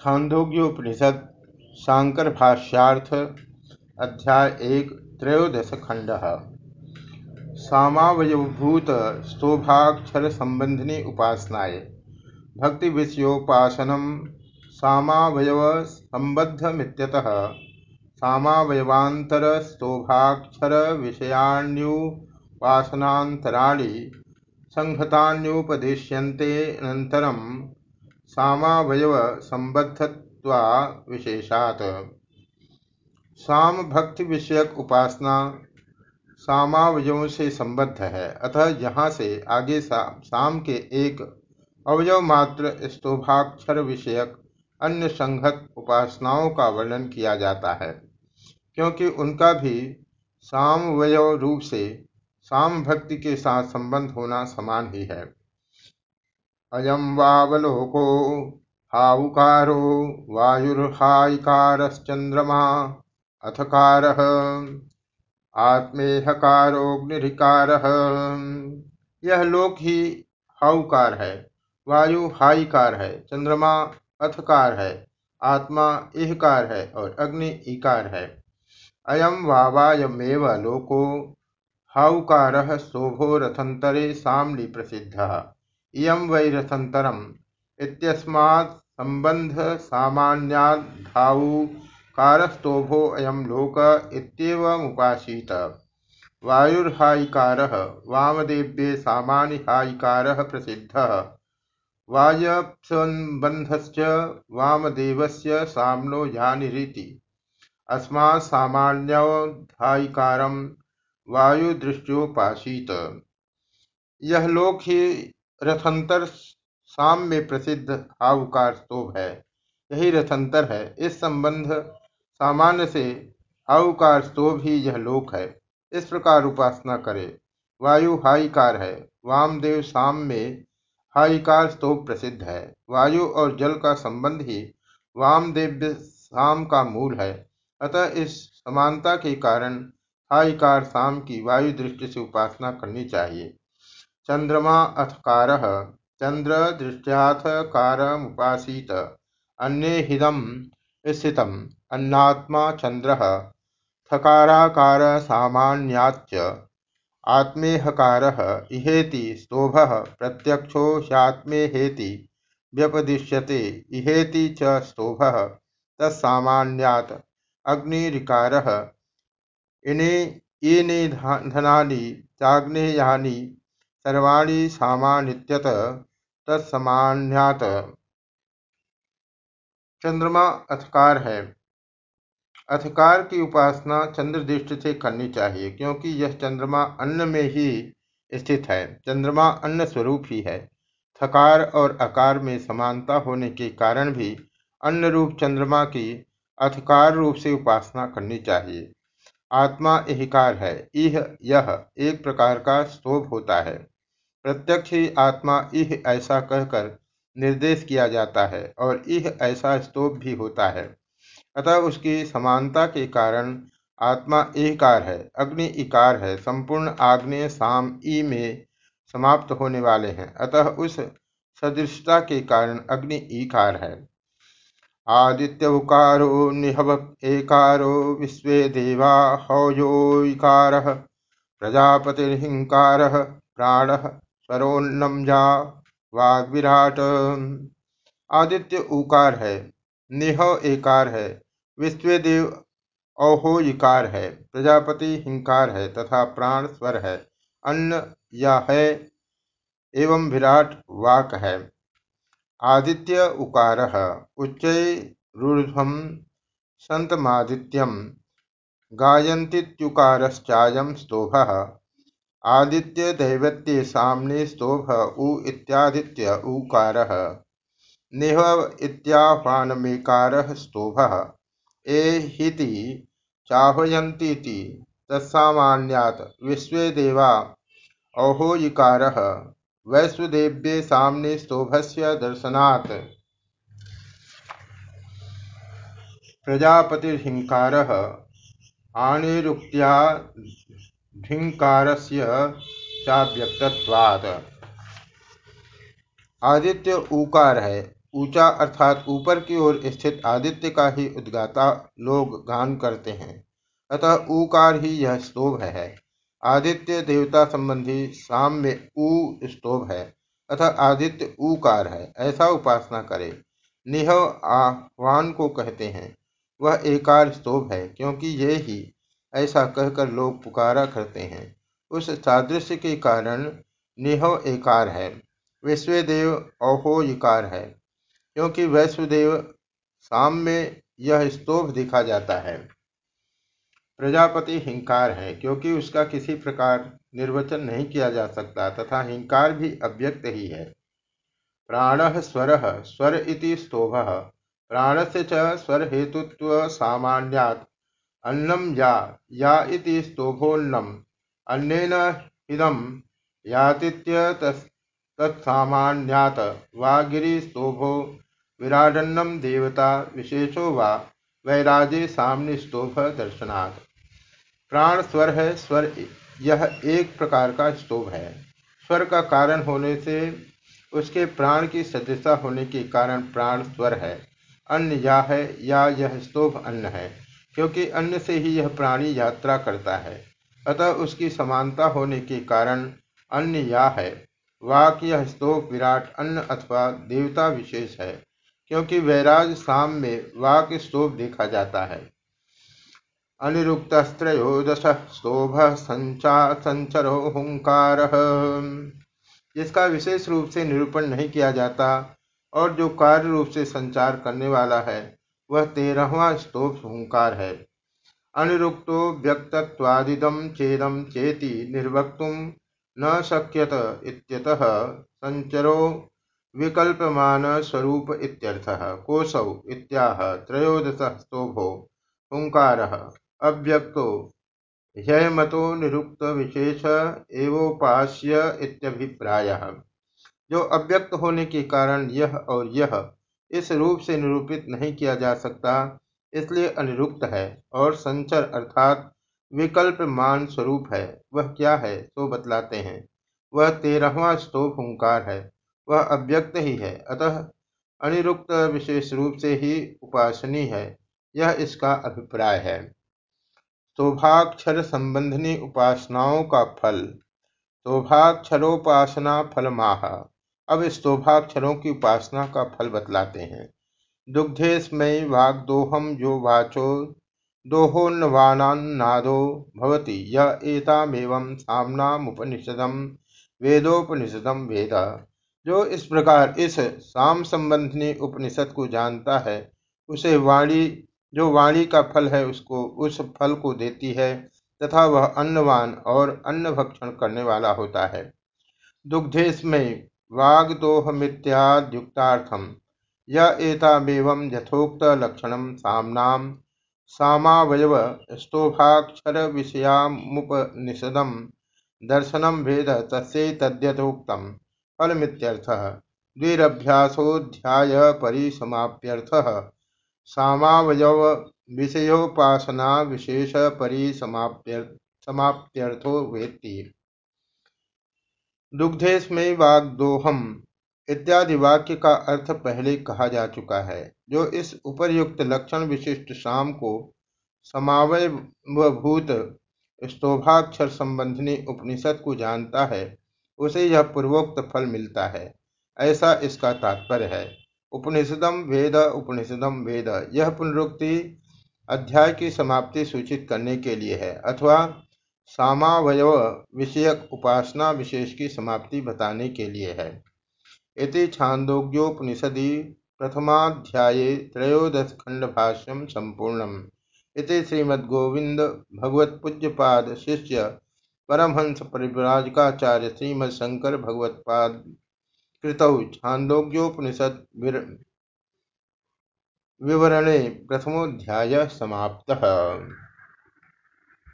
छांदोग्योपनिषद शांकर भाष्यार्थ, अध्याय एक, त्रयोदश खंड। सामावयभूत स्तोभाक्षर संबंधिनी उपासनाए भक्ति विषयोपासनम सामावयव संबद्धमित्यतः सामावयवांतर स्तोभाक्षर विषयाण्युपासनांतराणि संहतान्युपदिश्यन्ते सामावयव संबद्धत्वा विशेषात। साम भक्ति विषयक उपासना सामावयों से संबद्ध है। अतः यहाँ से आगे सा, साम के एक अवयव मात्र स्तोभाक्षर विषयक अन्य संघत उपासनाओं का वर्णन किया जाता है। क्योंकि उनका भी सामवय रूप से साम भक्ति के साथ संबंध होना समान ही है। अयम वावलोको हाउकारो वायुर्हाइकारश्चंद्रमा अथकार आत्मेहकारोग्निकार यह लोक ही हाउकार है, वायु हाइकार है, चंद्रमा अथकार है, आत्मा इहकार है और अग्नि इकार है। अयम वावायमेव लोको हाउकार शोभो रथंतरे सामली प्रसिद्ध। इयं वै रथन्तरम्। इत्यस्मात् सम्बन्धसामान्याद्धावुकारस्तोभोऽयं लोक इत्येवमुपासीत। वायुर्हायिकारः, वामदेव्ये सामान्यहायिकारः प्रसिद्धः। वायसम्बन्धश्च वामदेवस्य साम्नो यानिरिति अस्मात् सामान्योद्धायिकारं वायुदृष्ट्योपासीत। यह लोक ही रथंतर शाम में प्रसिद्ध हावकार स्तोभ है। यही रथंतर है। इस संबंध सामान्य से हावकार स्तोभ ही यह लोक है। इस प्रकार उपासना करे। वायु हाईकार है। वामदेव शाम में हाईकार स्तोभ प्रसिद्ध है। वायु और जल का संबंध ही वामदेव शाम का मूल है। अतः इस समानता के कारण हाईकार शाम की वायु दृष्टि से उपासना करनी चाहिए। चंद्रमा अथकार चंद्र दृष्टियाथ कारमुपासीत, अन्ये हिदम स्थित अन्नात्मा चंद्र, थकाराकार सामान्याच्च, आत्मेहकार इहेति स्तोभ प्रत्यक्षो ह्यात्मेहेति व्यपदिश्यते, इहेति च स्तोभ तत्सामान्यात् अग्निरिकार, इने ये धनानि, चाग्नेयानि सर्वाणी सामान्यत तत्समान्यात। चंद्रमा अथकार है। अथकार की उपासना चंद्र दृष्टि से करनी चाहिए, क्योंकि यह चंद्रमा अन्न में ही स्थित है। चंद्रमा अन्न स्वरूप ही है। थकार और आकार में समानता होने के कारण भी अन्न रूप चंद्रमा की अथकार रूप से उपासना करनी चाहिए। आत्मा एहिकार है। यह एक प्रकार का स्तोभ होता है। प्रत्यक्ष ही आत्मा इह ऐसा कहकर निर्देश किया जाता है और इह ऐसा स्तोभ भी होता है। अतः उसकी समानता के कारण आत्मा इकार है, अग्नि इकार है, संपूर्ण आग्नेय साम ई में समाप्त होने वाले हैं। अतः उस सदृशता के कारण अग्नि इकार है। आदित्य उकारो निहव एकारो विश्व देवा हौजोकार प्रजापतिहिंकार प्राण। स्वरोन्नम जा वाग विराट आदित्य उकार है, निह एकार है, विश्वदेव अहो इकार है, प्रजापति हिंकार है तथा प्राण स्वर है, अन्न या है एवं विराट वाक है। आदित्य उकार उच्च रूढ़ संतमादित्यम गायन्तीुकारश्चायं स्तोभ। आदित्य दैवत्य सामने स्तोभ उ इत्यादित्य उकार। निह इत्याह्वानमेकार स्तोभ। एहिति चाह्वयन्तीति तत्सामान्यात् विश्वेदेवा अहोयिकार। वैश्वदेव्ये सामने स्तोभस्य दर्शनात्। प्रजापतिर्हिंकारः। धिंकारस्य चाव्यक्तत्वात्। आदित्य ऊकार है। ऊँचा अर्थात ऊपर की ओर स्थित आदित्य का ही उद्गाता लोग गान करते हैं। अतः ऊकार ही यह स्तोभ है। आदित्य देवता संबंधी साम में ऊ स्तोभ है। अतः आदित्य ऊकार है। ऐसा उपासना करे। निह आह्वान को कहते हैं, वह एकार स्तोभ है, क्योंकि ये ही ऐसा कहकर लोग पुकारा करते हैं। उस सादृश्य के कारण निहो एकार है। विश्वदेव अहो इकार है। क्योंकि वैश्वदेव साम में यह स्तोभ देखा जाता है। प्रजापति हिंकार है, क्योंकि उसका किसी प्रकार निर्वचन नहीं किया जा सकता तथा हिंकार भी अव्यक्त ही है। प्राण स्वर स्वर इति स्तोभ प्राण से स्वर हेतुत्व सामान्यात अन्नम या या इति स्तोभोन्नम अन्नेन इदम यातीत्यतत्सामान्यात् वा गिरिस्तोभो विराडन्नम देवता विशेषो वा वैराजे सामने स्तोभ दर्शनात्। प्राण स्वर है, स्वर यह एक प्रकार का स्तोभ है। स्वर का कारण होने से उसके प्राण की सदस्यता होने के कारण प्राण स्वर है। अन्न या है, या यह स्तोभ अन्न है। क्योंकि अन्न से ही यह प्राणी यात्रा करता है। अतः उसकी समानता होने के कारण अन्य या है। वाक यह स्तोप विराट, अन्न अथवा देवता विशेष है, क्योंकि वैराज साम में वाक स्तोप देखा जाता है। अनिरुक्तस्त्रोदश स्तोभ संचा, संचरो हुंकार। जिसका विशेष रूप से निरूपण नहीं किया जाता और जो कार्य रूप से संचार करने वाला है वह तेरहवा स्तोभ हुंकार है। अनिरुक्तो व्यक्तत्वादिदं चेदं चेति निर्वक्तुं न शक्यत इत्यतः संचरो विकल्पमान स्वरूप इत्यर्थः। कोशौ इत्याह त्रयोदशः स्तोभो हुङ्कारः अव्यक्तो ह्ययमतो विशेष एवोपास्य इत्यभिप्रायः। जो अव्यक्त होने के कारण यह और यह इस रूप से निरूपित नहीं किया जा सकता, इसलिए अनिरुक्त है और संचर अर्थात विकल्प मान स्वरूप है। वह क्या है तो बतलाते हैं। वह तेरहवा स्तोभ हुंकार है। वह अव्यक्त ही है, अतः अनिरुक्त विशेष रूप से ही उपासनी है। यह इसका अभिप्राय है। शोभाक्षर संबंधनी उपासनाओं का फल। शोभाक्षरोपासना फल माह अब स्तोभाक्षरों की उपासना का फल बतलाते हैं। दुग्धेस्मै वाग्दोहं यो वाचो दोहोन्नवानान्नादो भवति। य एतामेवं साम्नामुपनिषदं वेदोपनिषदम वेद। जो इस प्रकार इस साम संबंधनी उपनिषद को जानता है, उसे वाणी, जो वाणी का फल है, उसको, उस फल को देती है, तथा वह अन्नवान और अन्न भक्षण करने वाला होता है। दुग्धेस्मै वाग्दोहमित्याद्युक्तार्थम। य एतामेवं यथोक्तलक्षणं साम्नां सामावयव स्तोभाक्षरविषयामुपनिषदं दर्शनं वेद तस्यैतद्यथोक्तं फलमित्यर्थः। द्विरभ्यासोऽध्यायपरिसमाप्त्यर्थः। सामावयवविषयोपासनाविशेषपरिसमाप्त्यर्थो वेत्ति। दुग्धेस्मै वाग्दोहम इत्यादि वाक्य का अर्थ पहले कहा जा चुका है, जो इस उपर्युक्त लक्षण विशिष्ट शाम को समावयभूत स्तोभाक्षर संबंधनी उपनिषद को जानता है, उसे यह पूर्वोक्त फल मिलता है। ऐसा इसका तात्पर्य है। उपनिषदम वेद उपनिषदम वेद। यह पुनरुक्ति अध्याय की समाप्ति सूचित करने के लिए है, अथवा सामावयव विषयक उपासना विशेष की समाप्ति बताने के लिए है। इति छान्दोग्योपनिषदि प्रथमाध्याये त्रयोदशखण्डभाष्यं सम्पूर्णम् इति श्रीमद्गोविन्दभगवत्पूज्यपाद शिष्य परमहंस परिव्राजकाचार्य श्रीमद्शंकर भगवत्पाद कृतौ छान्दोग्योपनिषद विवरणे प्रथमोध्याय समाप्तः।